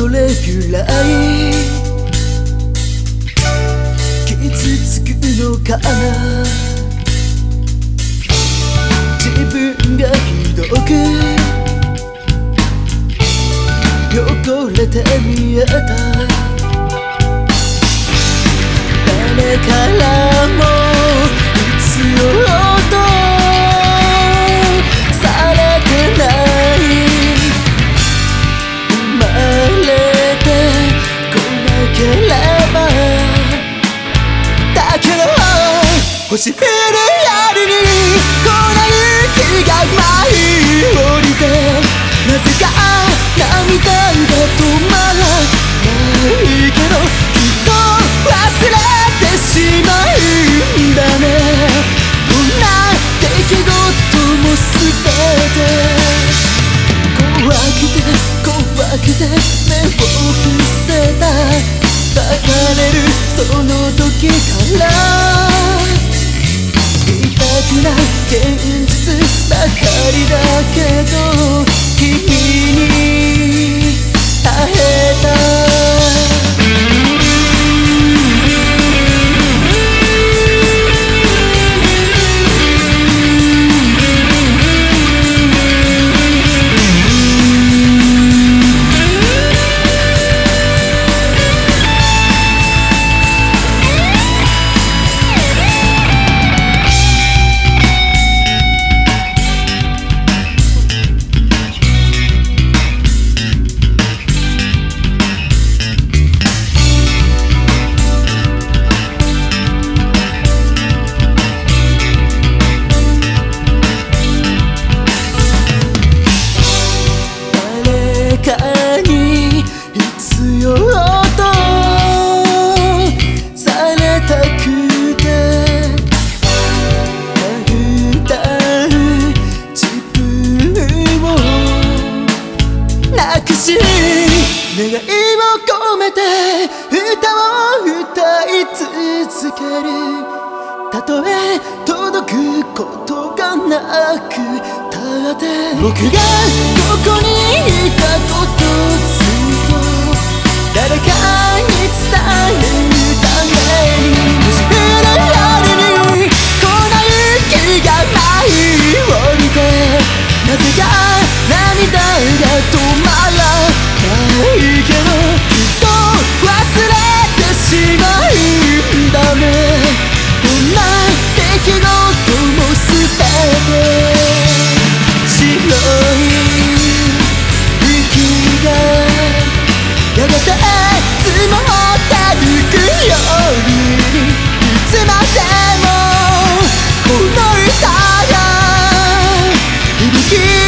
どれらい？傷つくのかな？自分がひどく？汚れて見えた？誰から星降る夜にこな雪が舞い降りてなぜか涙が止まらないけどきっと忘れてしまうんだねこんな出来事も全て怖くて怖くて目を伏せた抱かれるその時からな現実ばかりだけ願いを込めて歌を歌い続ける。たとえ届くことがなくたって僕がここにいたことずっと誰かに伝えるために、死ぬまでに来なぜか涙が止なきっと忘れてしまうんだねどんな敵の事も全て白いがやがて積もってゆくようにいつまでもこの歌が響き